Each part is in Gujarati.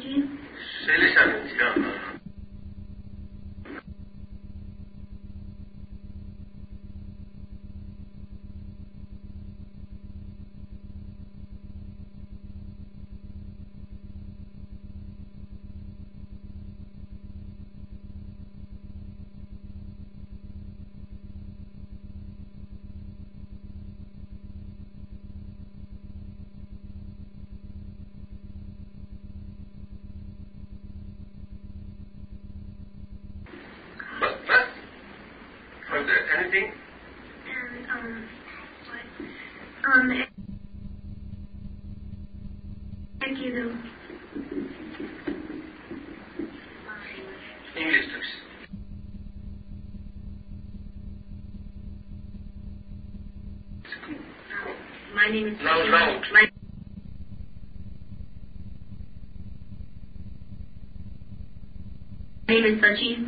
Se les ha anunciado. Name is Sachin.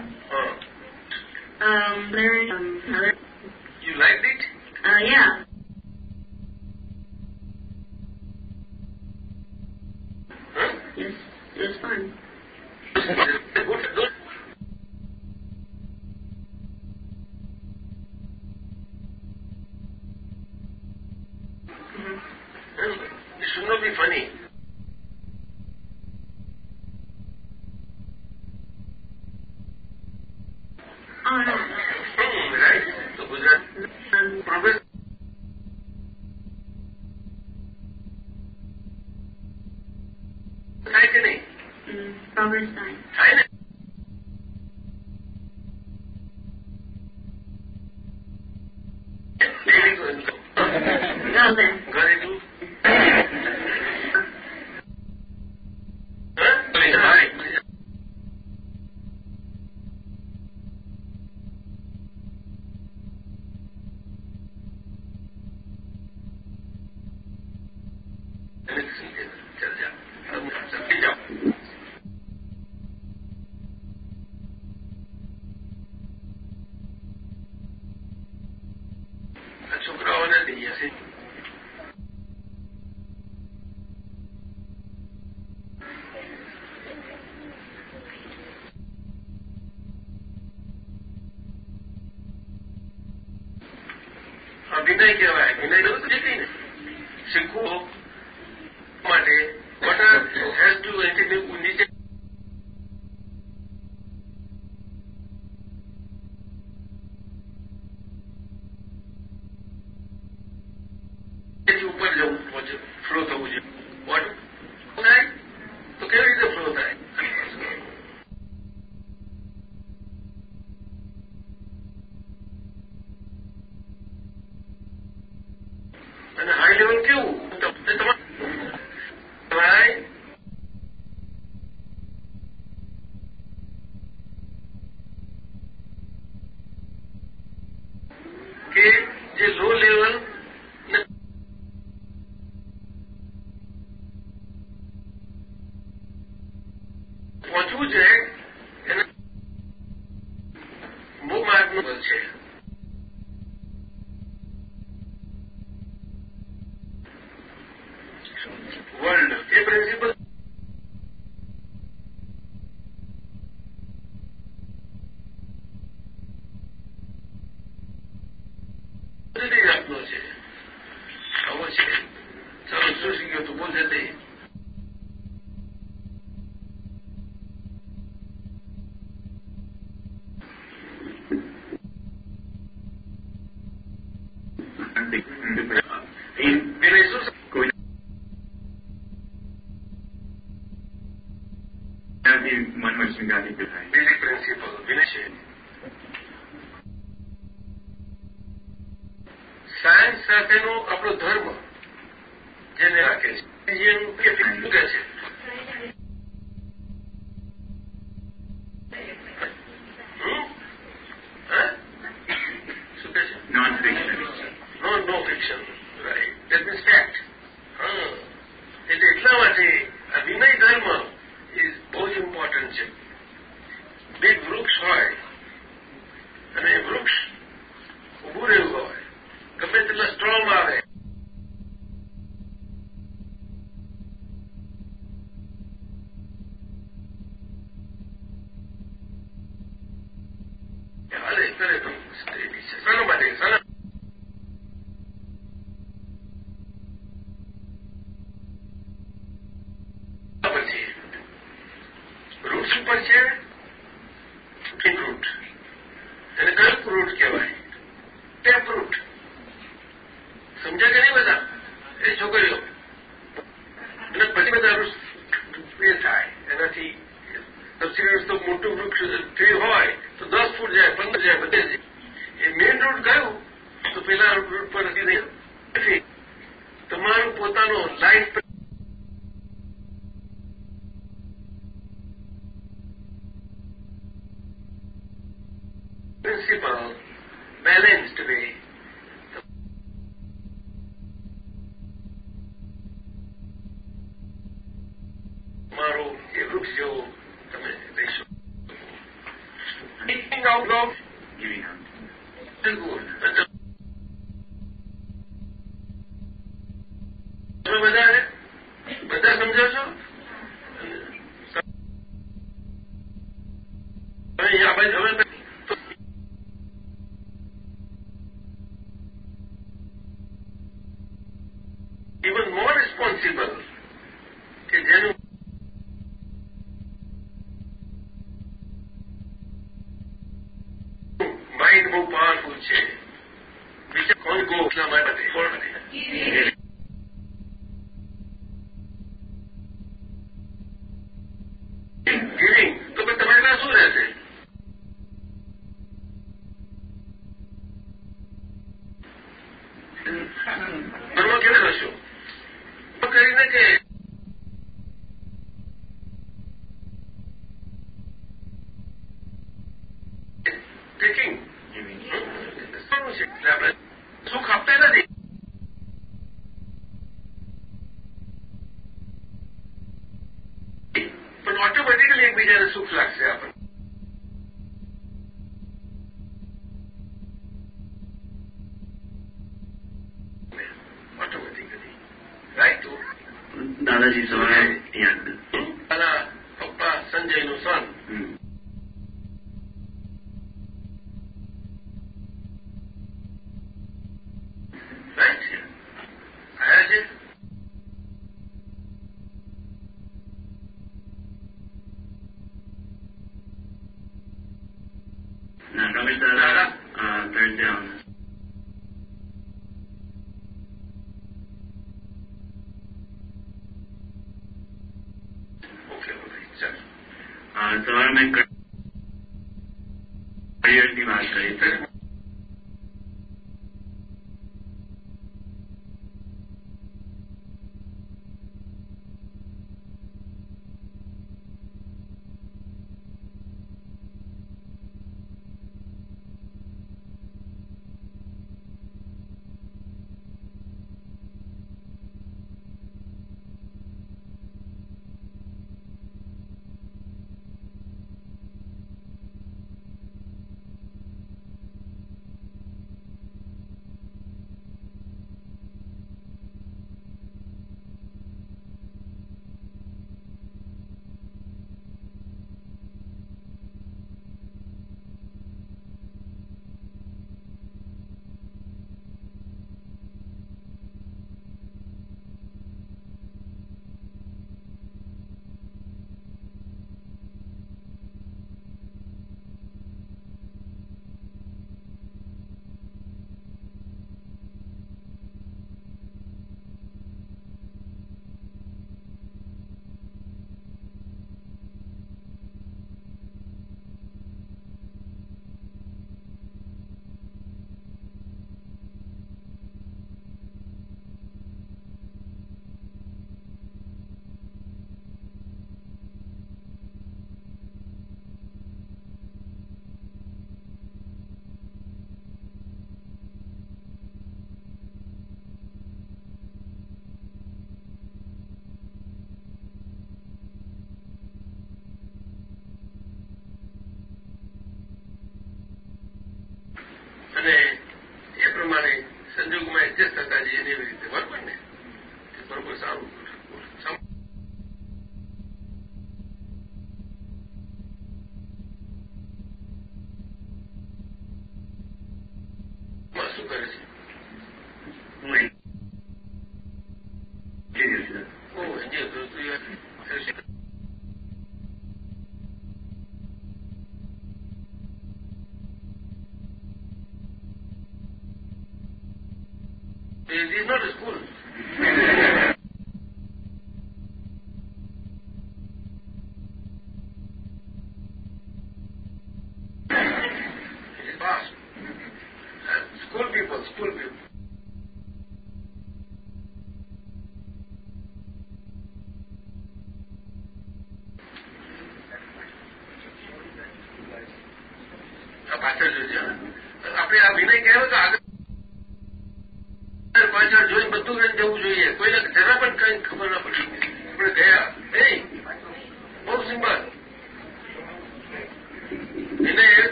ya estás allí en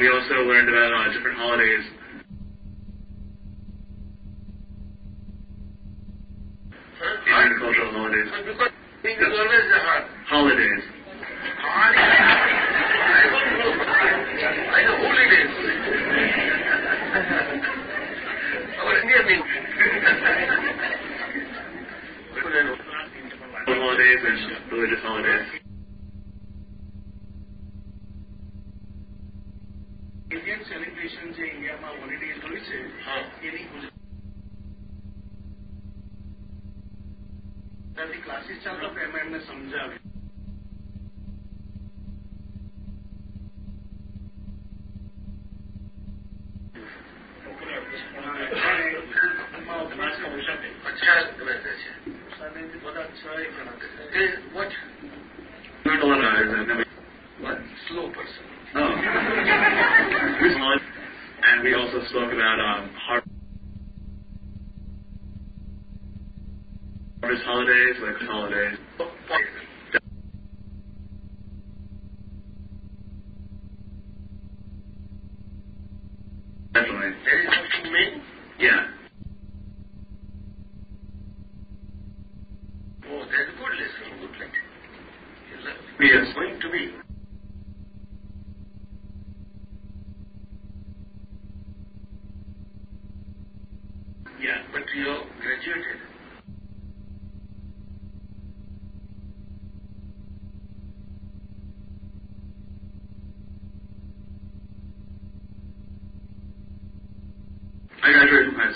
we also learned about different holidays.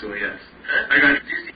so yes. Uh, I got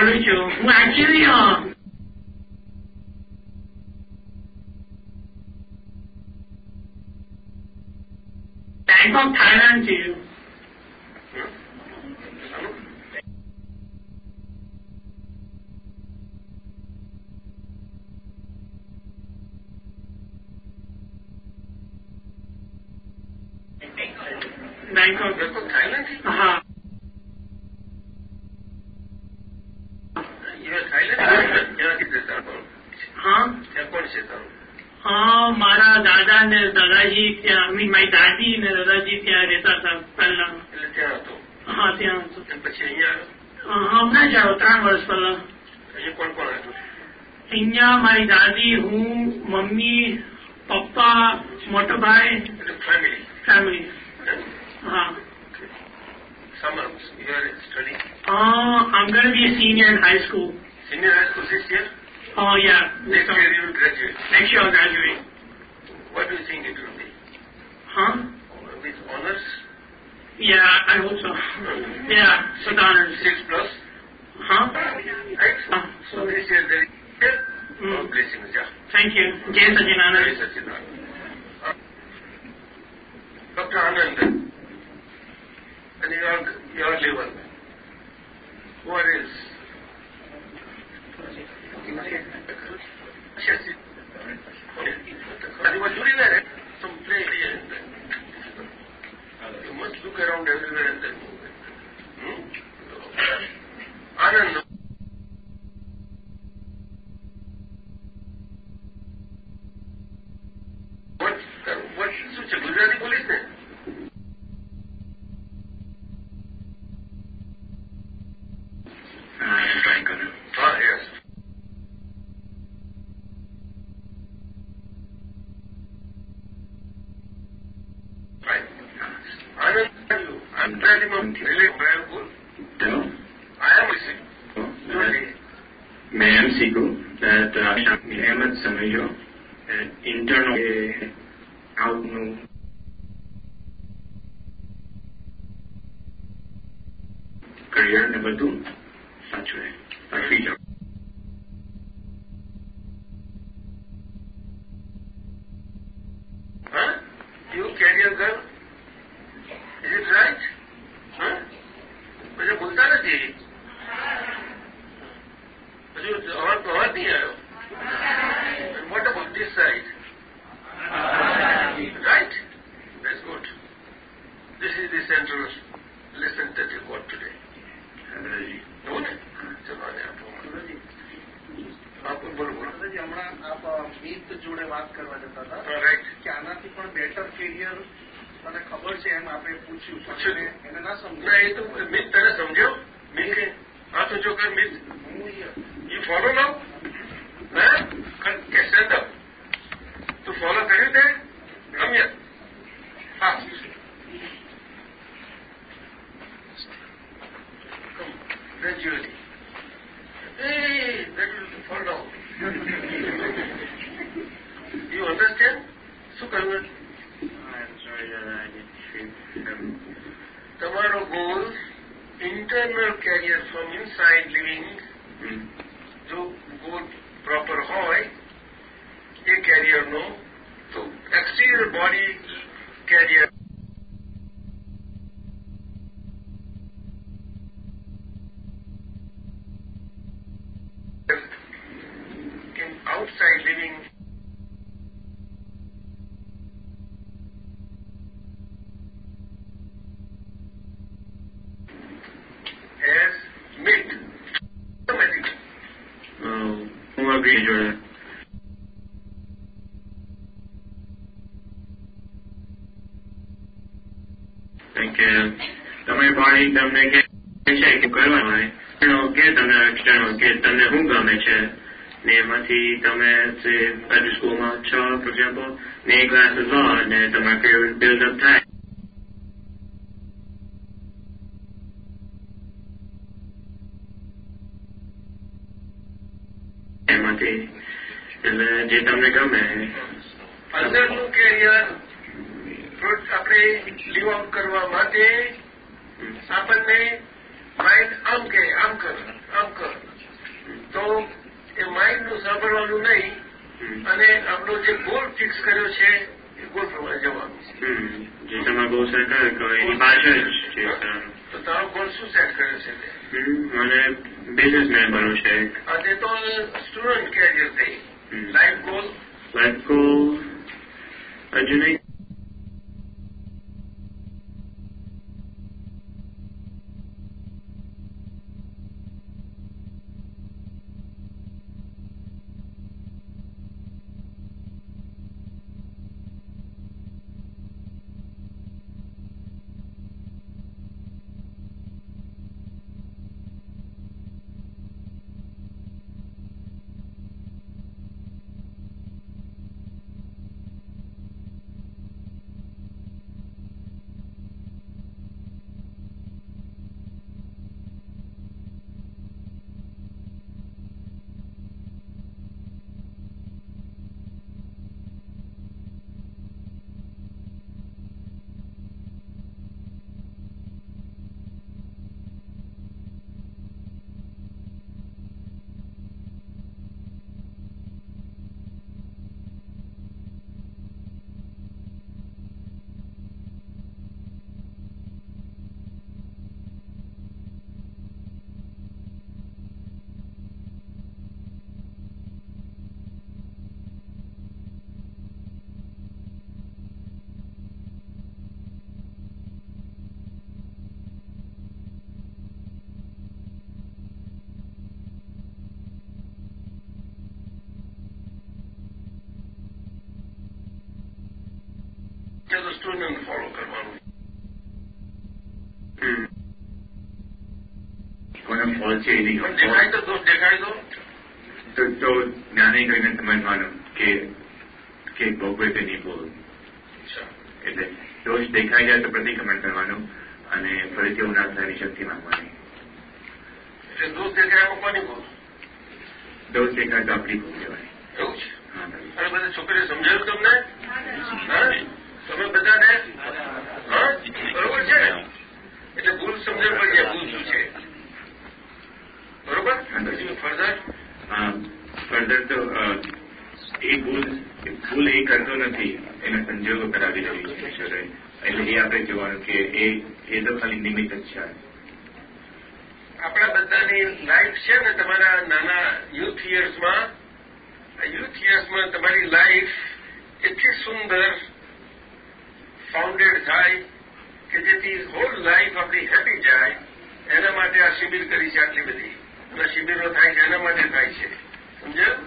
مولو جون معجبی ها Bank of Thailand to you. જી મેં દાદાજી ત્યાં રહેતા હતા પહેલા એટલે ત્યાં હતો હા ત્યાં હતો પછી અહીંયા આવ્યો હમણાં જ આવ્યો ત્રણ વર્ષ પહેલા અહીંયા કોણ કોણ હતું અહીંયા મારી દાદી હું મમ્મી પપ્પા મોટો ભાઈ ફેમિલી ફેમિલી હા summers. You are studying? Uh, I'm going to be a senior in high school. Senior high school this year? Oh, yeah. Ma'am Siku, that uh, Ahmed Samajo, that internal uh, out no. Career number two, such way, freedom. તમારી તમને કે છે કે કરવાનું હોય એનો કે તમને એક્સટર્નલ કે તમને શું ગમે છે? ને એમાંથી તમે જે સ્કૂલમાં છો ફોર એક્ઝામ્પલ ને એ ક્લાસીસ લો અને તમારે કેવું બિલ્ડઅપ થાય. એટલે જે તમને ગમે. અંદરનું કેરિયર આપણે લીવ આઉટ કરવા માટે આપણને માઇન્ડ આમ કે આમ કર આમ કર તો એ માઇન્ડનું સાંભળવાનું નહીં અને આપણો જે ગોલ ફિક્સ કર્યો છે એ ગોલ પ્રમાણે જવાનું. જે તમારે બહુ સરકાર કહો એની પાછળ જ છે. તો તારો ગોલ શું સેટ કર્યો છે મને બિઝનેસમેન બનવું છે આજે તો સ્ટુડન્ટ કેરિયર થઈ. લાઈફ ગોલ લાઈફ ગોલ હજુ નહીં. સ્ટુડન્ટ ફોલો કરવાનું કોને ફોલ છે એની પણ દેખાય તો દોષ દેખાય તો તો તો જ્ઞાની કરીને સમજવાનું કે કે ભોગવે નહીં બોલું એટલે દોષ દેખાઈ જાય તો પ્રતિક્રમણ કરવાનું અને ફરીથી એવું ના થાય શક્તિ માંગવાની એટલે દોષ દેખાય કોની ભૂલ દોષ દેખાય તો આપણી ભૂલ કહેવાય એવું છે હા બધા છોકરીઓ સમજાયું તમને હા તમે બધાને બરોબર છે ને? એટલે ભૂલ સમજણ પડી જાય ભૂલ શું છે? બરોબર? ફર્ધર ફર્ધર તો એ ભૂલ ભૂલ એ કરતો નથી એને સંજોગો કરાવી રહ્યું છે ઈશ્વરે. એટલે એ આપણે જોવાનું કે એ એ તો ખાલી નિમિત્ત જ છે. આપણા બધાની લાઈફ છે ને તમારા નાના યુથ યર્સમાં યુથ યર્સમાં તમારી લાઈફ એટલી સુંદર ફાઉન્ડેડ થાય કે જેથી હોલ લાઈફ આપણી હેપી જાય એના માટે આ શિબિર કરી છે આટલી બધી અને શિબિરો થાય છે એના માટે થાય છે સમજ્યા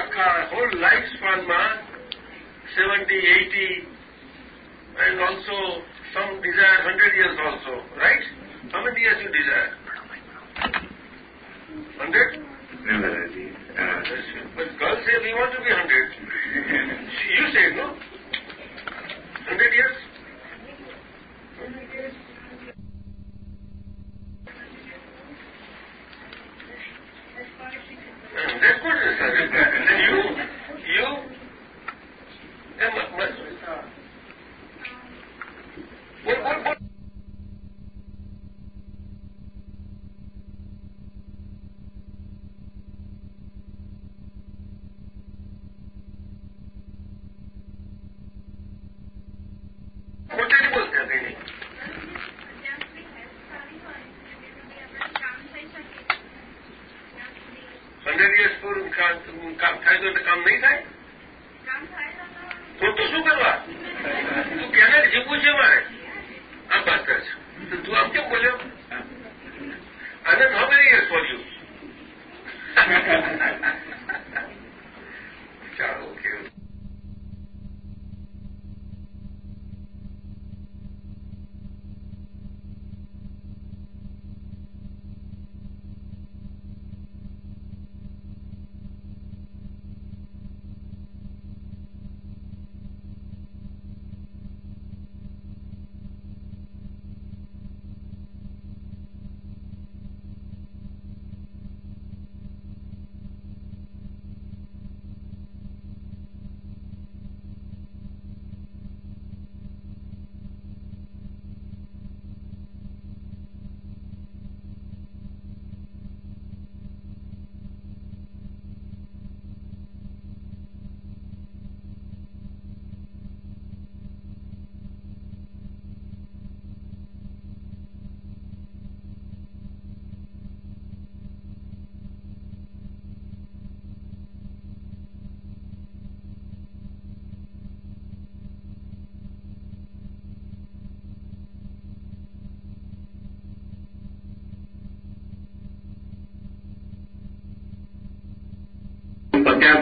આખા whole life સ્પાનમાં seventy eighty and also some desire 100 years also, right? How many years you desire? 100? ના દાદાજી અ, But girls say we want to be 100. you say no? 100 years? Uh, That's good. Then you, you, ma- ma- what, what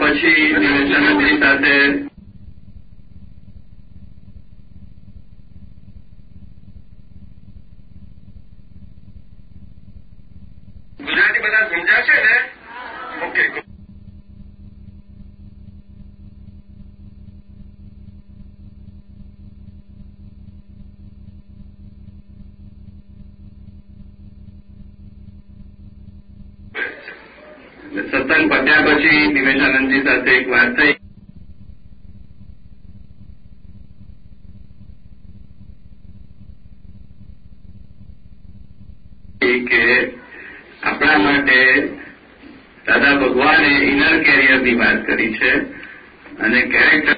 પછી નિવેશનજી સાથે નિમેશાનંદજી સાથે એક વાત થઈ. કે આપણા માટે દાદા ભગવાને ઇનર કેરિયરની વાત કરી છે અને કેરેક્ટર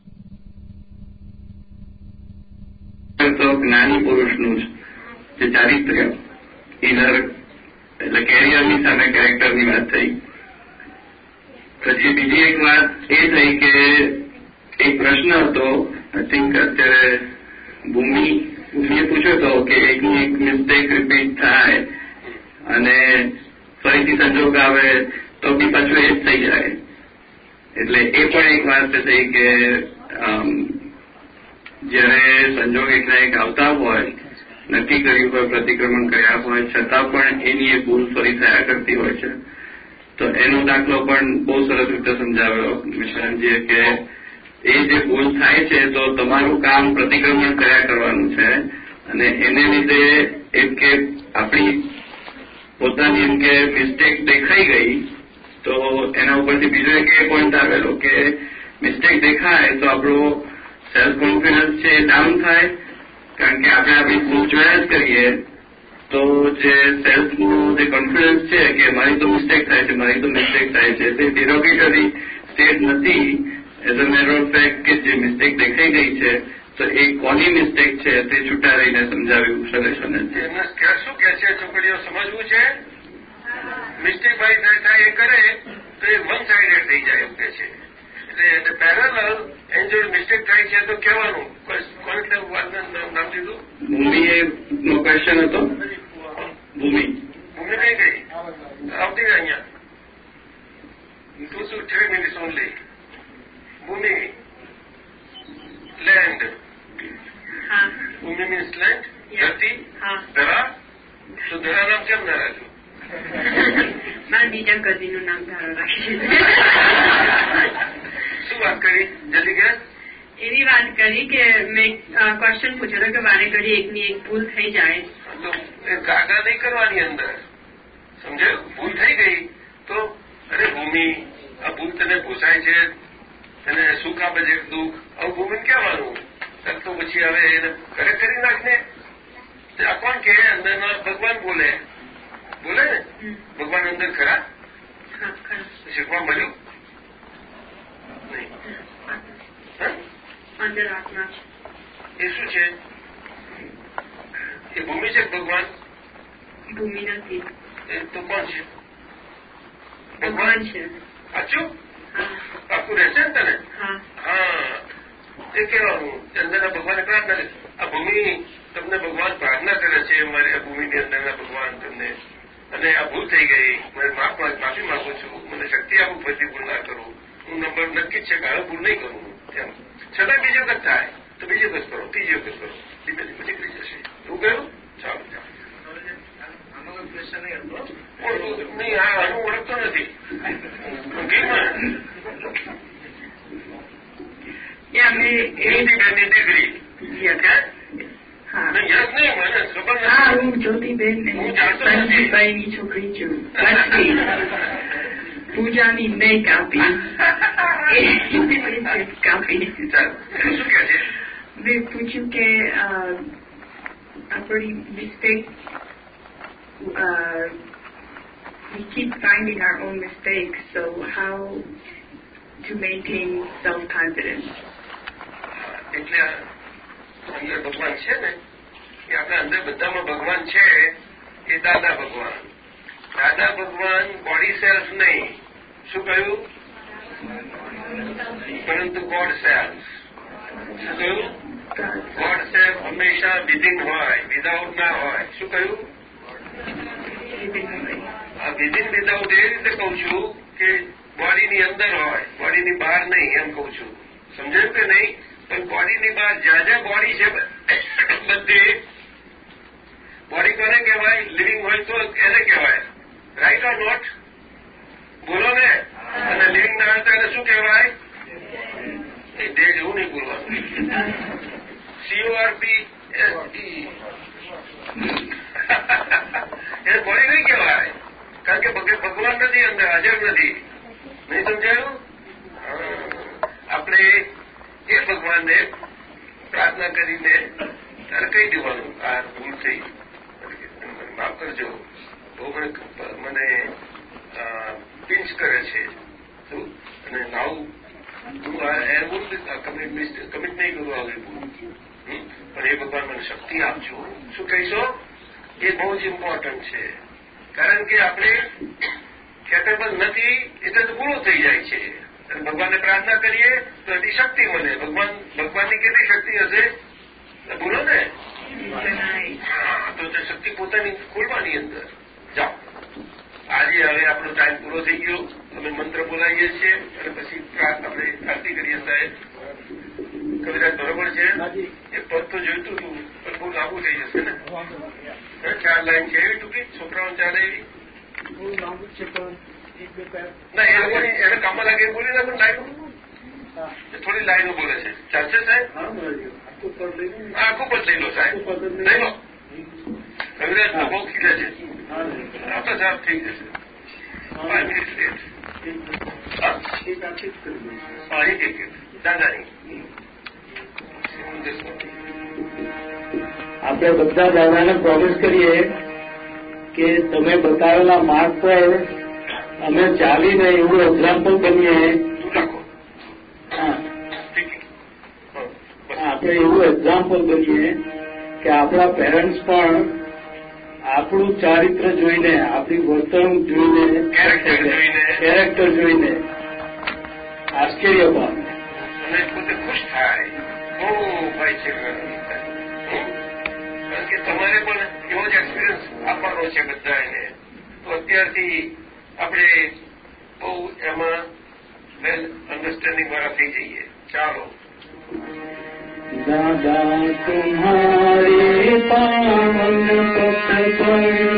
તો જ્ઞાની પુરુષનું જે ચારિત્ર્ય ઇનર એટલે કેરિયરની સામે કેરેક્ટરની વાત થઈ પછી બીજી એક વાત એ થઈ કે એક પ્રશ્ન હતો આઈ થિંક અત્યારે ભૂમિ ભૂમિએ પૂછ્યો હતો કે એકની એક મિસ્ટેક રિપીટ થાય અને ફરીથી સંજોગ આવે તો બી પાછું એ જ થઈ જાય. એટલે એ પણ એક વાત થઈ કે જ્યારે સંજોગ એકના એક આવતા હોય, નક્કી કર્યું હોય, પ્રતિક્રમણ કર્યા હોય, છતાં પણ એની એક ભૂલ ફરી થયા કરતી હોય છે. તો એનો દાખલો પણ બહુ સરસ રીતે સમજાવ્યો મિશ્રાનજીએ કે એ જે ભૂલ થાય છે, તો તમારું કામ પ્રતિક્રમણ કર્યા કરવાનું છે. અને એને લીધે એમ કે આપણી પોતાની એમ કે મિસ્ટેક દેખાઈ ગઈ, તો એના ઉપરથી બીજો એક એ પોઈન્ટ આવેલો કે મિસ્ટેક દેખાય તો આપણો સેલ્ફ કોન્ફિડન્સ છે એ ડાઉન થાય. કારણ કે આપણે આપણી ભૂલ જોયા જ કરીએ તો જે સેલ્ફનું જે કોન્ફિડન્સ છે કે મારી તો મિસ્ટેક થાય છે મારી તો મિસ્ટેક થાય છે તે ડિરોગેટરી સ્ટેટ નથી. As a matter of fact કે જે મિસ્ટેક દેખાઈ ગઈ છે તો એ કોની મિસ્ટેક છે તે છૂટા રહીને સમજાવ્યું સલેશન શું કે છે છોકરીઓ સમજવું છે? મિસ્ટેક ભાઈ થાય થાય એ કરે તો એ વન સાઇડેડ થઈ જાય એમ કે છે. એટલે પેરેલલ એની જોડે મિસ્ટેક થાય છે તો કહેવાનું. કોને નામ દીધું? મૂવી એ નો ક્વેશ્ચન હતો. ભૂમિ. ભૂમિ કઈ ગઈ આવતી અહીંયા. Two two three minutes only ભૂમિ. લેન્ડ હા. ભૂમિ મીન્સ લેન્ડ ધરતી. હા. ધરા. તો ધરા નામ કેમ ના રાખ્યું? મારા બીજા કઝીનું નામ ધારો રાખ્યું શું વાત કરી? જલ્દી કે એવી વાત કરી કે મેં ક્વેશ્ચન પૂછ્યો કે વારે ઘડી એકની એક ભૂલ થઈ જાય. તો ગાગા નહીં કરવાની અંદર. સમજાયું? ભૂલ થઈ ગઈ. તો અરે ભૂમિ આ ભૂલ તને પોસાય છે? તને સુખ આપે છે? દુઃખ? આવું ભૂમિ કહેવાનું તો પછી હવે એને ઘરે કરી નાખને આ કોણ કે અંદરના ભગવાન બોલે. બોલે ને? ભગવાન અંદર ખરા? શીખવા મળ્યું? નહીં? અંદર આત્મા છે. એ શું છે? એ ભૂમિ છે ભગવાન? ભૂમિ નથી. તો કોણ છે? ભગવાન છે. સાચું? પાકું રહેશે ને તને? હા. એ કહેવાનું અંદરના ભગવાન પ્રાર્થના કરી. આ ભૂમિ તમને ભગવાન પ્રાર્થના કરે છે મારી આ ભૂમિની અંદરના ભગવાન તમને. અને આ ભૂલ થઈ ગઈ. મારે માફ માફી માંગુ છું. મને શક્તિ આપું ફરીથી ભૂલ ના કરું. હું નંબર નક્કી જ છે કે હવે ભૂલ નહીં કરું. એમ છતાં બીજો વખત થાય તો બીજો વખત કરો ત્રીજો વખત કરો. ધીમે ધીમે નીકળી જશે. એવું કહ્યું? ચાલો નહીં હા હું ઓળખતો નથી. એમની Yeah, મેં એ હિન્દી બેનની દીકરી. યસ હા. નહીં, યાદ નહીં મને ખબર હા હું જ્યોતિબેન ને હું જાણતો છોકરી છું. નથી પૂજાની નહીં કાપી એ કાપી ચાલો શું કહે છે મેં પૂછ્યું કે અ, આપણી mistake we keep finding our own mistakes, so how to maintain self-confidence? એટલે આ અંદર ભગવાન છે ને એ આપણા અંદર બધામાં ભગવાન છે એ દાદા ભગવાન. દાદા ભગવાન બોડી સેલ્ફ નહીં. શું કહ્યું પરંતુ ગોડ સેલ્ફ શું કહ્યું God. ગોડ સેલ્ફ હંમેશા વિધિન હોય વિધાઉટ ના હોય શું કહ્યું આ વિધિન વિધાઉટ એ રીતે કહું છું કે બોડીની અંદર હોય બોડીની બહાર નહીં એમ કહું છું સમજાયું કે નહીં પણ બોડીની બહાર જ્યાં જ્યાં બોડી છે બધે બોડી કોને કહેવાય લિવિંગ હોય તો એને કહેવાય રાઈટ ઓર નોટ બોલો ને. અને લિવિંગ ના હોય શું કહેવાય? એ ડેડ એવું નહીં બોલવાનું. સીઓઆરપી એ બોડી નહીં કહેવાય. કારણ કે ભગવાન નથી અંદર, હાજર નથી. નહીં સમજાયું? આપણે એ ભગવાનને પ્રાર્થના કરીને ત્યારે કહી દેવાનું, આ ભૂલ થઈ. માફ કરજો. બહુ મને મને પિંચ કરે છે. શું? અને નાવું હું આ એ કમિટ કમિટ નહીં કરું આવી ભૂલ પણ એ ભગવાન મને શક્તિ આપજો. શું કહીશો? એ બહુ જ ઇમ્પોર્ટન્ટ છે. કારણ કે આપણે કેપેબલ નથી એટલે તો પૂરો થઈ જાય છે. અને ભગવાનને પ્રાર્થના કરીએ તો એની શક્તિ મળે. ભગવાન ભગવાનની કેટલી શક્તિ હશે? બોલો ને? હા, તો તે શક્તિ પોતાની ખોલવાની અંદર. જાઓ. આજે હવે આપણો ટાઈમ પૂરો થઈ ગયો. અમે મંત્ર બોલાવીએ છીએ અને પછી આપણે આરતી કરીએ સાહેબ. કવિરાજ બરોબર છે? એ પદ તો જોઈતું હતું પણ બહુ લાંબુ થઈ જશે ને? ચાર લાઈન છે એવી ટૂંકી? છોકરાઓને ચાલે એવી? ના એ લોકો એને કામમાં લાગે બોલી ના પણ લાઈન થોડી લાઈનો બોલે છે. ચાલશે સાહેબ? આખું પદ લઈ લો સાહેબ. લઈ લો. કવિરાજ તો ખીલે છે આપણે સાહેબ થઈ જશે પાંચ મિનિટ લેટ હા હા એક એક એક દાદાની આપણે બધા દાદાને પ્રોમિસ કરીએ કે તમે બતાવેલા માર્ગ પર અમે ચાલીને એવું એક્ઝામ્પલ બનીએ. આપણે એવું એક્ઝામ્પલ બનીએ કે આપણા પેરેન્ટ્સ પણ આપણું ચારિત્ર જોઈને આપણી વર્તણૂક જોઈને. કેરેક્ટર જોઈને. આશ્ચર્ય પામે અને પોતે ખુશ થાય. બહુ ભાઈ છે? કારણ કે તમારે પણ એવો જ એક્સપિરિયન્સ આપવાનો છે બધાને તો અત્યારથી આપણે બહુ એમાં વેલ અન્ડરસ્ટેન્ડિંગ વાળા થઈ જઈએ. ચાલો. दादा तुम्हारे पावन पथ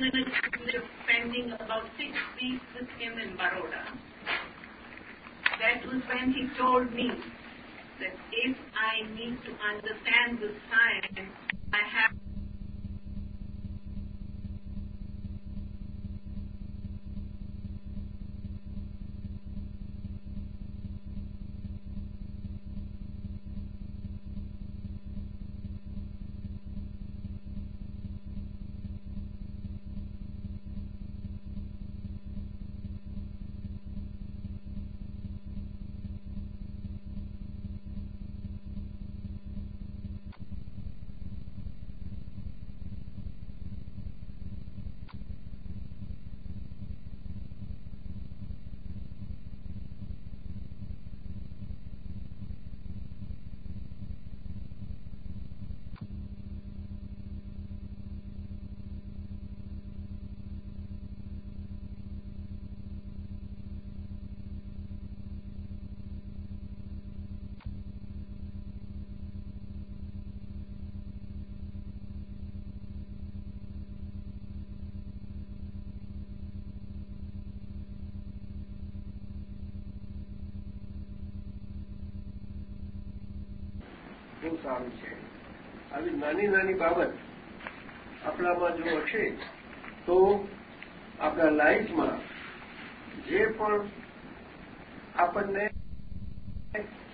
we will spending about six weeks with him in Baroda. That was when he told me નાની નાની બાબત આપણામાં જો હશે, તો આપણા લાઈફમાં જે પણ આપણને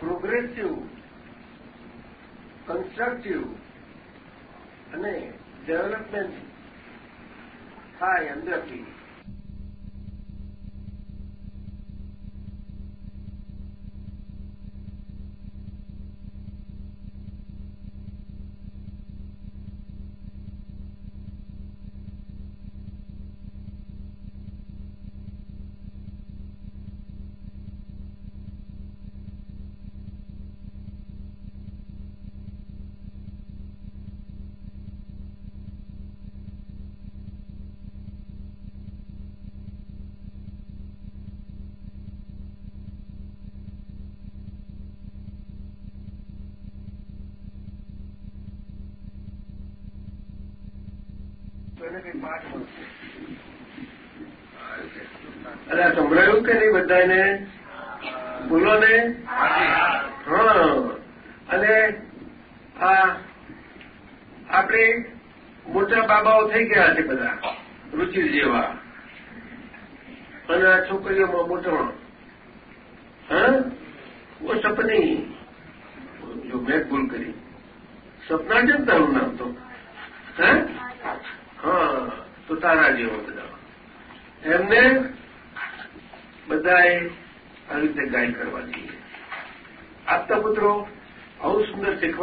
પ્રોગ્રેસિવ કન્સ્ટ્રક્ટિવ અને ડેવલપમેન્ટ થાય અંદરથી અરે સંભળાયું કે નહીં બધાને બોલો ને હા. અને આ આપણે મોટા બાબાઓ થઈ ગયા છે બધા, રુચિર જેવા. અને આ છોકરીઓમાં મોટા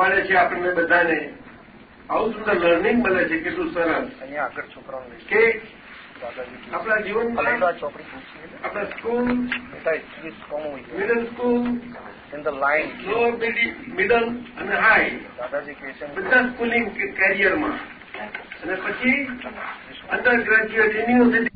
શીખવાડે છે આપણને બધાને. આવું સુંદર લર્નિંગ મળે છે કેટલું સરસ. અહીંયા આગળ છોકરાઓને કે આપણા જીવનમાં આપણા school middle school in the line lower middle અને હાઈ દાદાજી બધા સ્કૂલિંગ કેરિયરમાં અને પછી અંડર ગ્રેજ્યુએટ યુનિવર્સિટી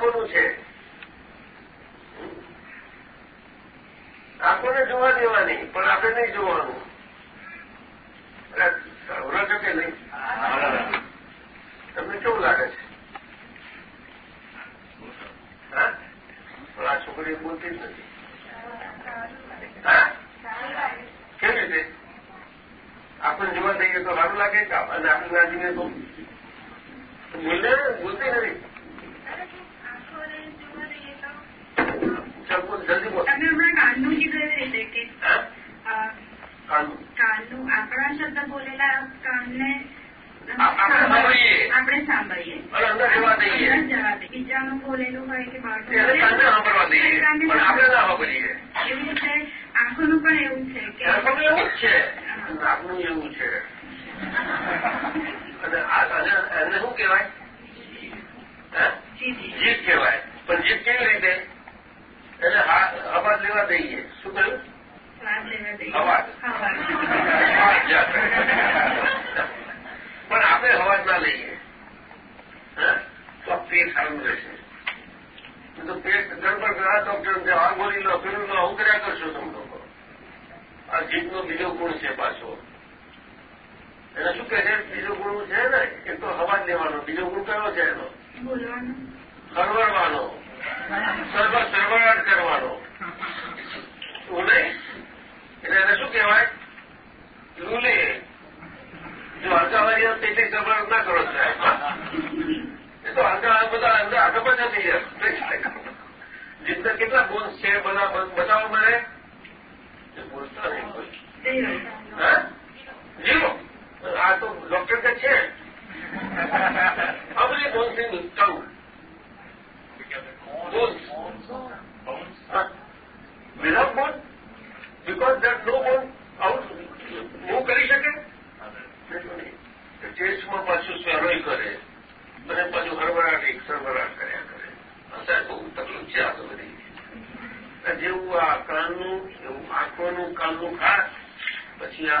આંખોનું છે. આંખોને જોવા દેવાની, પણ આપણે નહીં જોવાનું. અરે કે નહીં? તમને કેવું લાગે છે? હા? પણ આ છોકરી બોલતી જ નથી. કેવી રીતે? આપણને જોવા દઈએ તો સારું લાગે અને આપણે ના જઈએ તો બોલે, બોલતી નથી. જલ્દી બોલ તમે હમણાં કાનનું કીધું એવી રીતે કે કાનનું. કાનનું આપણા શબ્દ બોલેલા કાનને આપણે સાંભળીએ. અને. બીજાનું બોલેલું હોય કે એવી રીતે આંખોનું પણ એવું છે કે એવું છે. એવું છે. અને એને શું કહેવાય? હે? કહેવાય. પણ જીત કેવી રીતે? એને હા- અવાજ લેવા દઈએ. શું કહ્યું અવાજ. પણ આપણે અવાજ ના લઈએ તો પેટ સારું રહેશે. તો પેટ ગડબડ કરા ડોક્ટર આ બોલી લો પેલું લો હું કર્યા કરશો તમે લોકો? આ જીભનો બીજો ગુણ છે પાછો. એને શું કહે છે? બીજો ગુણ છે ને એક તો અવાજ લેવાનો. બીજો ગુણ કયો છે એનો? બોલવાનું. હરવડવાનો સર્વ સરવરાટ કરવાનો. નહીં? એટલે એને શું કહેવાય? રૂલે. જો હલકાવાળી તેટલી સફળ ના કરો એ તો હલકા બધા અંદર આગળ જ યાર. જીતના કેટલા ગુણ છે, બધા બતાવો મને. બોલતા નહીં કોઈ. હા? જીરો આ તો ડોક્ટર કે છે. How many bones? Bones. Huh? Without bone? Because there's no કરી શકે ચેસ્ટમાં પાછું સ્વેરોય કરે અને પાછું હરભરાટ એક સરભરાટ કર્યા કરે સાહેબ બહુ તકલીફ છે આ તો બધી જેવું આ કાનનું એવું આંખોનું કાનનું ખાસ પછી આ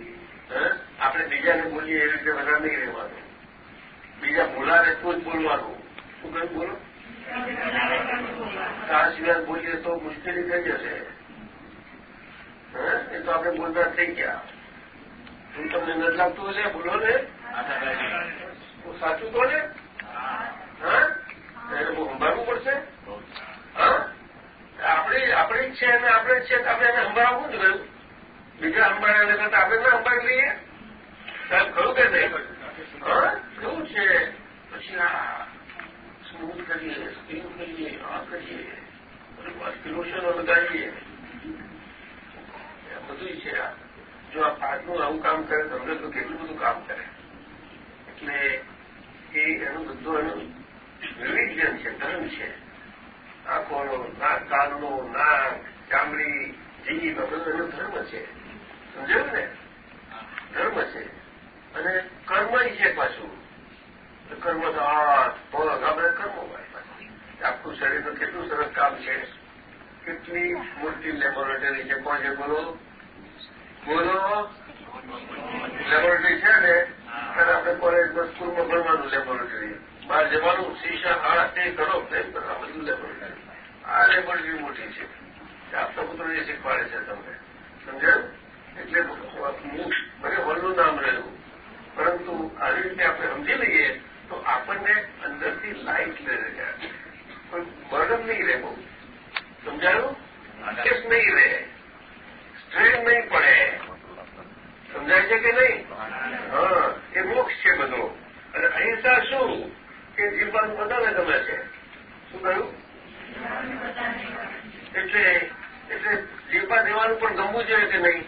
આપણે બીજાને બોલીએ એવી રીતે વધારે નહીં રહેવાનું. બીજા બોલાવે તો જ બોલવાનું. શું કહ્યું બોલો? આ સિવાય બોલીએ તો મુશ્કેલી થઈ જશે. એ તો આપણે બોલતા થઈ ગયા. હું તમને નથી લાગતું હશે? બોલો ને. સાચું તો ને? હા? એને બહુ સંભાળવું પડશે? હા? આપણે આપણે જ છે અને આપણે જ છે આપણે એને સંભાળવું જ રહ્યું. બીજા સંભાળ્યા કરતા આપણે ના સંભાળી લઈએ. સાહેબ, ખરું કે નહીં? કેવું છે. પછી આ સ્મૂથ કરીએ સ્ક્રીન કરીએ, આ કરીએ કિલોશનો લગાવીએ. બધું છે જો આ પાકનું આવું કામ કરે તમને તો કેટલું બધું કામ કરે. એટલે એ એનું બધું એનું રિલિજન છે, ધર્મ છે. આંખોનો નાક કાનનો, નાક, ચામડી, જીભ બધું એનો ધર્મ છે. સમજાયું ને ધર્મ છે. અને કર્મ છે પાછું. કર્મ તો હાથ પગ, આ બધા કર્મો હોય આખું શરીરનું કેટલું સરસ કામ છે. કેટલી મોટી લેબોરેટરી છે. કોણ છે? બોલો. બોલો. લેબોરેટરી છે ને? ત્યારે આપણે કોલેજમાં સ્કૂલમાં ભણવાનું લેબોરેટરી બહાર જવાનું, શીશા હા તે કરો, તેમ કરવા બધું લેબોરેટરી આ લેબોરેટરી મોટી છે. આપતા પુત્રો એ શીખવાડે છે તમને. સમજાયું? એટલે મને વનનું નામ રહ્યું, પરંતુ આવી રીતે આપણે સમજી લઈએ તો આપણને અંદરથી લાઈટ લઈ રહ્યા પણ બર્ડન નહીં રહે બહુ. સમજાયું? કેસ નહીં રહે. સ્ટ્રેન નહીં પડે. સમજાય છે કે નહીં? હા, એ મોક્ષ છે બધો. અને અહિંસા શું? કે જીવવાનું બધાને ગમે છે. શું કહ્યું? એટલે એટલે જીવવા દેવાનું પણ ગમવું જોઈએ કે નહીં?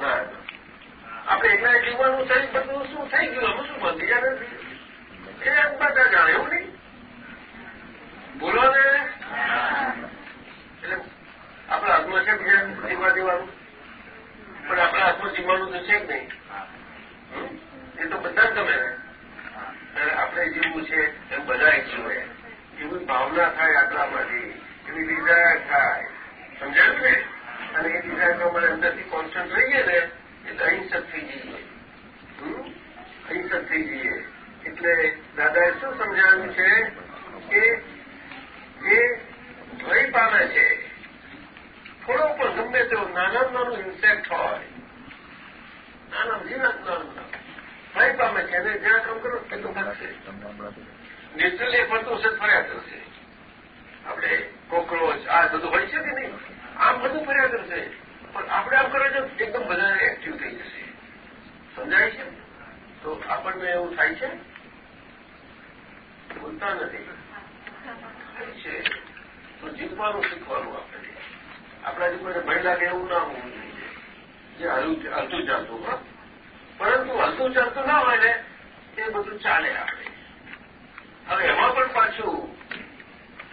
આપણે એકલા જીવવાનું થઈ બધું શું થઈ ગયું? અમે શું બીજા નથી? એ બધા જાણે, એવું નહીં? બોલો ને. એટલે આપણા હાથમાં છે બીજા જીવવા દેવાનું. પણ આપણા હાથમાં જીવવાનું તો છે જ નહીં. એ તો બધા જ ને આપણે જીવવું છે એમ બધા જીવે એવી ભાવના થાય આટલામાંથી એવી ડિઝાયર થાય. સમજાયું ને અને એ ડિઝાયર અમારે અંદરથી કોન્સ્ટન્ટ રહીએ ને, એટલે અહિંસક થઈ જઈએ. અહિંસક થઈ જઈએ. એટલે દાદાએ શું સમજાવ્યું છે કે જે ભય પામે છે, થોડો પણ ગમે તેવો નાના નાનું ઇન્સેક્ટ હોય નાના જીવન નાનું ભય પામે છે અને જ્યાં કામ કરો તો કરશે નેચરલી ફરતું છે ફર્યા કરશે આપણે કોકરોચ, આ બધું હોય છે કે નહીં? આમ બધું ફર્યા કરશે પણ આપણે આમ કરે છે, એકદમ બધા એક્ટિવ થઈ જશે. સમજાય છે? તો આપણને એવું થાય છે? બોલતા નથી. છે. તો જીવવાનું શીખવાનું આપણે. આપણાથી કોઈને ભય લાગે એવું ના હોવું જોઈએ. જે હલતું ચાલતું, હા. પરંતુ હલતું ચાલતું ના હોય ને, એ બધું ચાલે આપણે. હવે એમાં પણ પાછું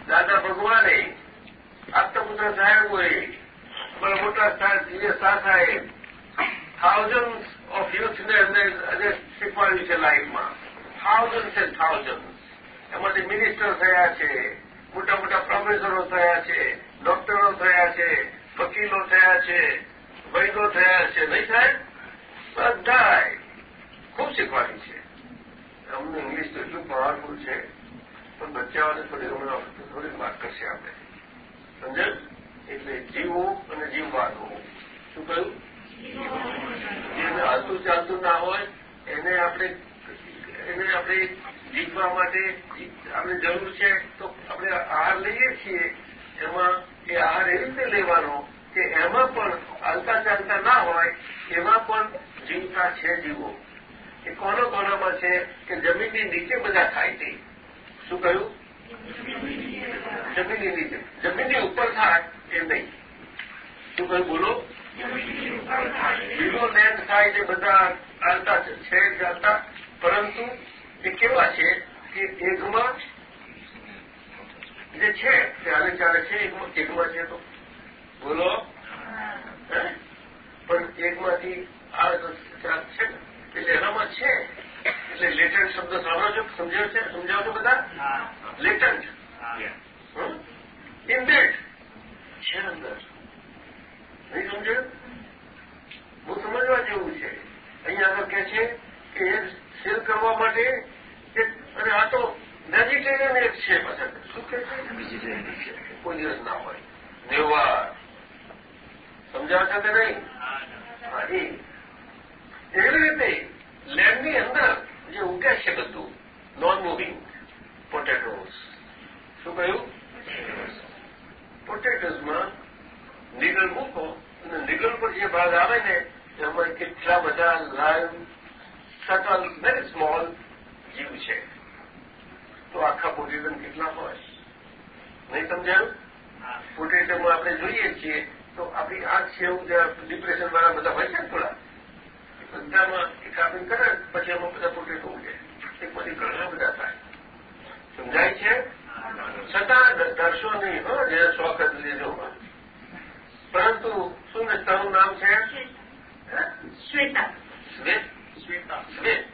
દાદા ભગવાને આપતપુત્ર સાહેબોએ અમારા મોટા શાહ સાહેબ થાઉઝન્ડ ઓફ યુથને એમને આજે શીખવાડ્યું છે લાઈફમાં. થાઉઝન્ડ એન્ડ થાઉઝન્ડ એમાંથી મિનિસ્ટર થયા છે, મોટા મોટા પ્રોફેસરો થયા છે ડોક્ટરો થયા છે, વકીલો થયા છે વૈદો થયા છે. નહીં થાય બધા ખૂબ શીખવાડ્યું છે. અમને ઇંગ્લિશ તો એટલું પાવરફુલ છે, પણ બચ્ચાઓને થોડી હમણાં થોડીક વાત કરશે આપણે. સમજે એટલે જીવવું અને જીવવાનું શું કહ્યું? જેને હાલતું ચાલતું ના હોય એને આપણે એને આપણે જીતવા માટે આપણે જરૂર છે તો આપણે આહાર લઈએ છીએ. એમાં એ આહાર એવી રીતે લેવાનો કે એમાં પણ હાલતા ચાલતા ના હોય એમાં પણ જીવતા છે જીવો. એ કોનો કોનામાં છે કે જમીનની નીચે બધા થાય તે. શું કહ્યું? જમીનની નીચે. જમીનની ઉપર થાય કે નહીં? શું કહ્યું? બોલો. લીલો લેન્ડ થાય તે બધા આવતા છે ચાલતા પરંતુ એ કેવા છે કે એકમાં જે છે તે હાલે ચાલે છે એકમાં છે તો? બોલો. પણ એકમાંથી આ છે ને? એટલે એનામાં છે. એટલે લેટન્ટ શબ્દ સાંભળો છો? સમજાવ છે? સમજાવો છો બધા? લેટન્ટ ઇનબિલ્ટ છે અંદર? નહીં સમજે? બહુ સમજવા જેવું છે. અહીંયા આગળ કે છે કે એ સેલ કરવા માટે અને આ તો વેજીટેરિયન એક છે પાછા શું કે છે? કોઈ દિવસ ના હોય. નેવાર સમજાવ છે કે નહીં? હા એ. એવી રીતે લેન્ડની અંદર જે ઉગે છે બધું નોન મૂવિંગ પોટેટોઝ શું કહ્યું? પોટેટોઝમાં નીગલ મૂકો અને નીગલ પર જે ભાગ આવે ને એમાં કેટલા બધા લાઈવ સટલ વેરી સ્મોલ જીવ છે. તો આખા પોટેટો કેટલા હોય? નહીં સમજાયું? પોટેટોમાં આપણે જોઈએ છીએ તો આપણી આંખ છે એવું જ્યાં ડિપ્રેશન વાળા બધા હોય છે ને થોડા? બધામાં એ કાપીને કરે પછી એમાં બધા પોટેટો ઉગે એકમાંથી ઘણા બધા થાય. સમજાય છે? છતાં ડરશો નહીં હો જે શોખ જ લેજો પરંતુ શું ને તારું નામ છે? શ્વેતા. શ્વેતા. શ્વેત.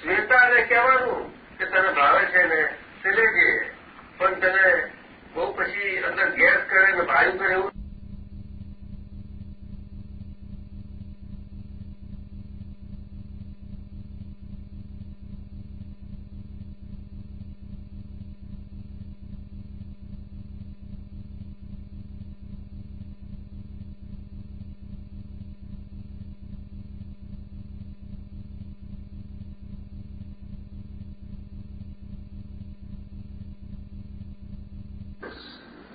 શ્વેતાને કહેવાનું કે તને ભાવે છે ને તે લેજે. પણ તને બહુ પછી અંદર ગેસ કરે ને ભાયું કરે એવું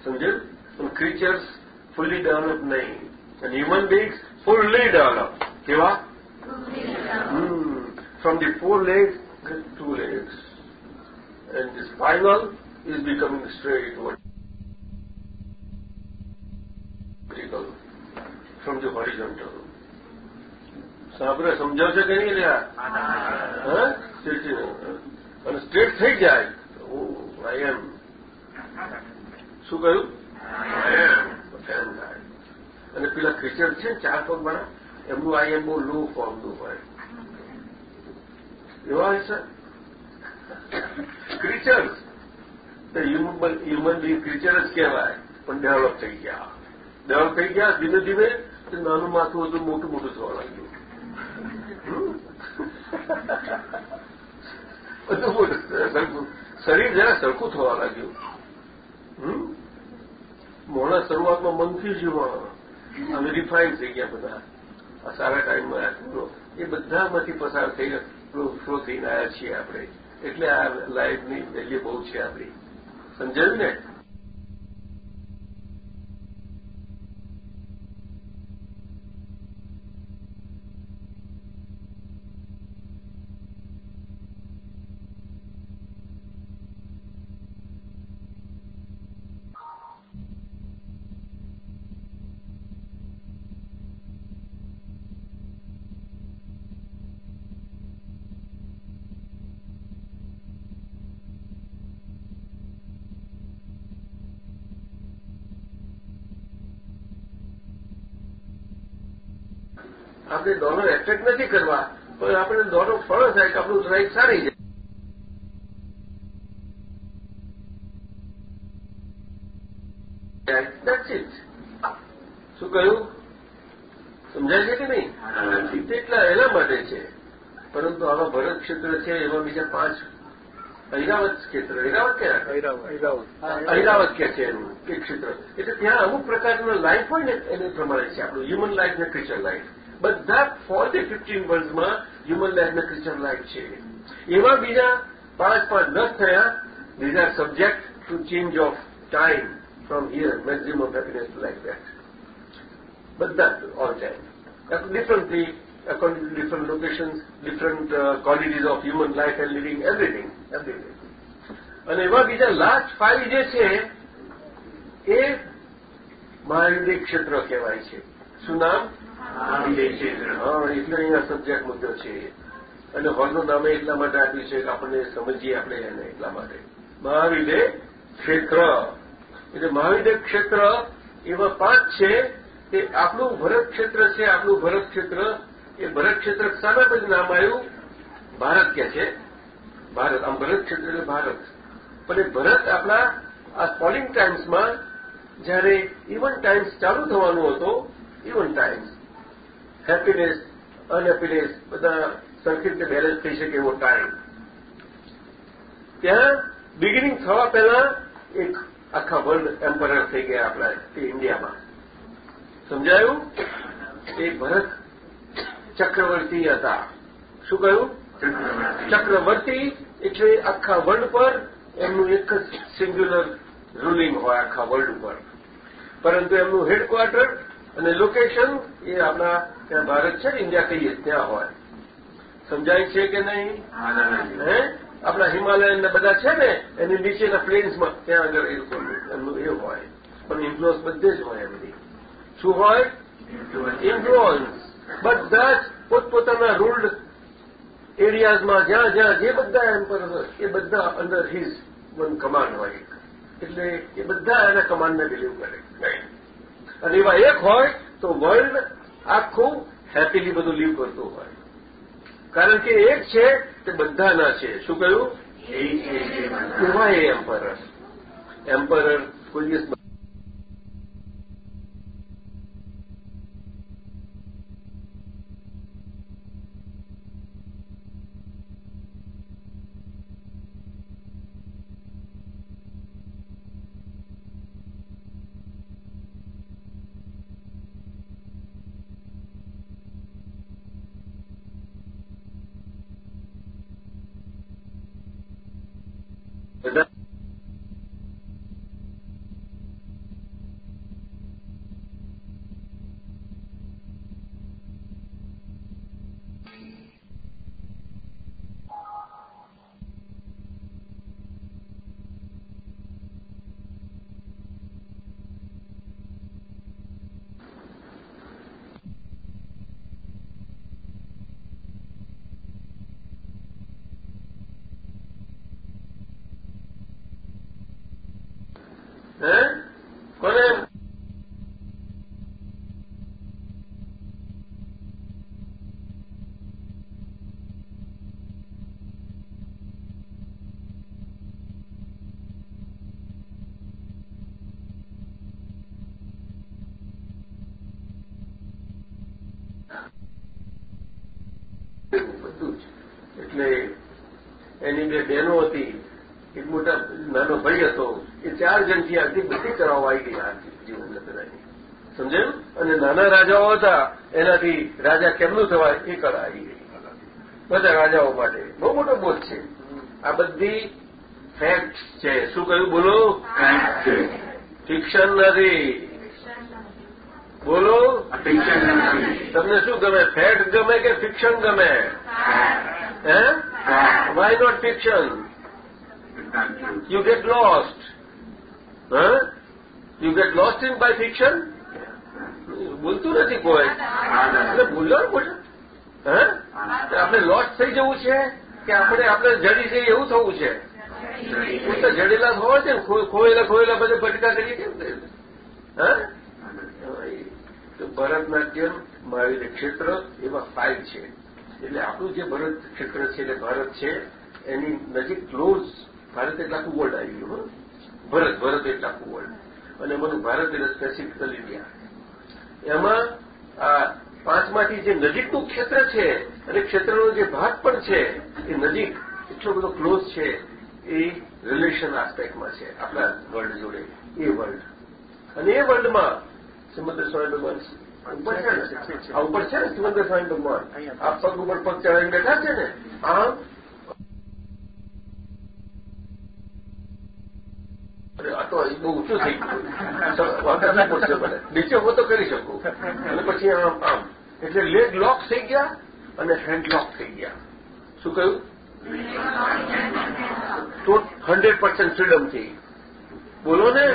સમજ્યું પણ ક્રિચર્સ ફુલ્લી ડેવલપ નહીં અને હ્યુમન બીંગ્સ ફુલ્લી ડેવલપ કેવા from the four legs two legs and the spinal is becoming straight vertical from the horizontal સાંભળે સમજાવશે કે નહીં લ્યા હા અને સ્ટ્રેટ થઈ જાય છે ચાર એમનું એમ બહુ લો ફોર્મનું હોય. એવા હોય છે? ક્રિચર્સ હ્યુમન બિંગ ક્રિચર જ કહેવાય, પણ ડેવલપ થઈ ગયા. ડેવલપ થઈ ગયા, ધીમે ધીમે નાનું માથું હતું, મોટું મોટું થવા લાગ્યું. બધું મોટું સરખું શરીર જરા સરખું થવા લાગ્યું. મોડા શરૂઆતમાં મનથી જ હવે રિફાઇન થઈ ગયા બધા. આ સારા ટાઈમમાં એ બધામાંથી પસાર થઈ ફ્લો થઈને આવ્યા છીએ આપણે. એટલે આ લાઈફની વેલ્યુ બહુ છે આપણી. સમજાયું ને? એટેક નથી કરવા. પણ આપણે દોડો ફળ થાય કે આપણું ડ્રાઈવ સારી જાય. શું કહ્યું? સમજાય છે કે નહીં? એટલા એના માટે છે. પરંતુ આવા ભરત ક્ષેત્ર છે એમાં બીજા પાંચ ઐરાવત ક્ષેત્ર. ઐરાવત ક્યાં? ઐરાવત કે છે એનું એ ક્ષેત્ર. એટલે ત્યાં અમુક પ્રકારનું લાઈફ હોય ને એને પ્રમાણે છે આપણું હ્યુમન લાઈફ ને ક્રિચર લાઈફ બધા ફોર ધી ફિફ્ટીન વર્લ્ડમાં હ્યુમન લાઈફ ને ક્રિચર લાઈફ છે એવા બીજા પાંચ પાંચ દસ થયા these are subject to change of time from here maximum happiness to like that બધા all time differently according to different locations, different uh, qualities of human life and living, everything, everything. અને એવા બીજા લાસ્ટ ફાઇવ જે છે એ મહાયુદ્ધિક ક્ષેત્ર કહેવાય છે શું નામ મહાયુદ્ધિક છે. હા એટલે અહીંયા સબ્જેક્ટ મુદ્દો છે. અને હોલનું નામે એટલા માટે આપ્યું છે કે આપણને સમજીએ આપણે એને એટલા માટે. મહાવિદે ક્ષેત્ર. એટલે મહાવિદે ક્ષેત્ર એવા પાંચ છે કે આપણું ભરત ક્ષેત્ર છે, આપણું ભરત ક્ષેત્ર. એ ભરત ક્ષેત્ર સામે પછી નામ આવ્યું ભારત કે છે. ભારત, આમ ભરત ક્ષેત્ર એટલે ભારત. પણ એ ભરત આપણા આ સ્પોલિંગ ટાઈમ્સમાં જ્યારે ઇવન ટાઈમ્સ ચાલુ થવાનો હતો ઇવન ટાઈમ્સ હેપીનેસ અનહેપીનેસ બધા સરખી બેલેન્સ થઈ શકે એવો ટાઈમ ત્યાં બિગિનિંગ થવા પહેલા એક આખા વર્લ્ડ એમ્પરર થઈ ગયા આપણા તે ઇન્ડિયામાં સમજાયું? એ ભરત ચક્રવર્તી હતા. શું કહ્યું? ચક્રવર્તી એટલે આખા વર્લ્ડ પર એમનું એક જ સિંગ્યુલર રૂલિંગ હોય આખા વર્લ્ડ ઉપર. પરંતુ એમનું હેડક્વાર્ટર અને લોકેશન એ આપણા ત્યાં ભારત છે ઇન્ડિયા કહીએ ત્યાં હોય. સમજાય છે કે નહીં? હે આપણા હિમાલયન બધા છે ને એની નીચેના પ્લેન્સમાં ત્યાં આગળ એ એમનું એ હોય. પણ ઇન્ફ્લુઅન્સ બધે જ હોય એમની શું હોય? ઇન્ફ્લુઅન્સ બધા જ પોતપોતાના રૂલ્ડ એરિયાઝમાં જ્યાં જ્યાં જે બધા એમ પર એ બધા અંડર હિઝ વન કમાન્ડ હોય. એટલે એ બધા એના કમાન્ડને બિલીવ કરે. અને એવા એક હોય તો વર્લ્ડ આખું હેપીલી બધું લીવ કરતું હોય. કારણ કે એક છે તે બધાના છે. શું કહ્યું? કહેવાય એમ્પરર એમ્પરર કોઈ દિવસ બે બહેનો હતી એક મોટા નાનો ભાઈ હતો એ ચાર જણથી આખી બધી કરાવવા આવી ગઈ જીવન બધાની સમજાયું? અને નાના રાજાઓ હતા એનાથી રાજા કેમનું થવાય એ કળા આવી ગઈ. બધા રાજાઓ માટે. બહુ મોટો બોધ છે. આ બધી ફેક્ટ છે. શું કહ્યું? બોલો. ફિક્શન નથી. બોલો. તમને શું ગમે? ફેક્ટ ગમે કે ફિક્શન ગમે? હે? Why not fiction? you get lost. Huh? You get lost in by fiction? બોલતું નથી કોઈ એટલે ભૂલો ને બોલો હે આપણે લોસ્ટ થઈ જવું છે કે આપણે આપણે જડી જઈએ એવું થવું છે હું તો જડેલા હોવા છે ખોયેલા ખોયેલા બધે ભટકા કરીએ કેમ હા ભરતનાટ્યમ, મહાવીર ક્ષેત્ર એવા ફાઇલ છે એટલે આપણું જે ભરત ક્ષેત્ર છે, એટલે ભારત છે, એની નજીક ક્લોઝ ભારત એટલે આખું વર્લ્ડ આવી ગયું ભરત ભરત એટલે આખું વર્લ્ડ અને મને ભારત એટલે સ્પેસિફિકલ ઇન્ડિયા એમાં આ પાંચમાંથી જે નજીકનું ક્ષેત્ર છે અને ક્ષેત્રનો જે ભાગ પણ છે, એ નજીક એટલો બધો ક્લોઝ છે, એ રિલેશન આસ્પેક્ટમાં છે, આપણા વર્લ્ડ જોડે, એ વર્લ્ડ અને એ વર્લ્ડમાં સમુદ્ર સ્વામી ભગવાન ઉપર છે આ ઉપર છે ને સિમંદર સ્વામી ભગવાન. આ પગ ઉપર પગ ચડાવીને બેઠા છે ને આમ આ તો બહુ ઊંચું થઈ ગયું. વાંધા પડશે મને નીચે હું તો કરી શકું. અને પછી આમ આમ. એટલે લેગ લોક થઈ ગયા અને હેન્ડ લોક થઈ ગયા. શું કહ્યું? તો હંડ્રેડ પર્સન્ટ ફ્રીડમથી બોલો ને.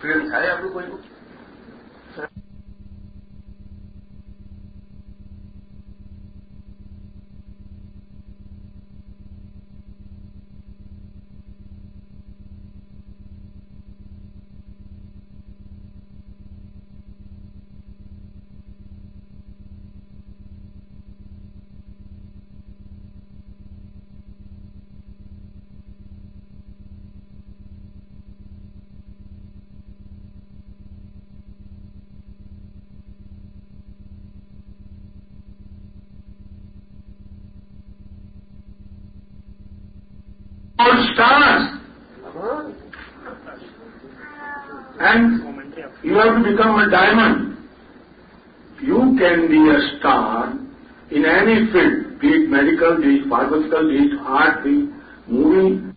ફ્રીડમ થાય આપણું કોઈનું And you have to become a diamond. You can be a star in any field, be it medical, be it pharmaceutical, be it art, be it movie,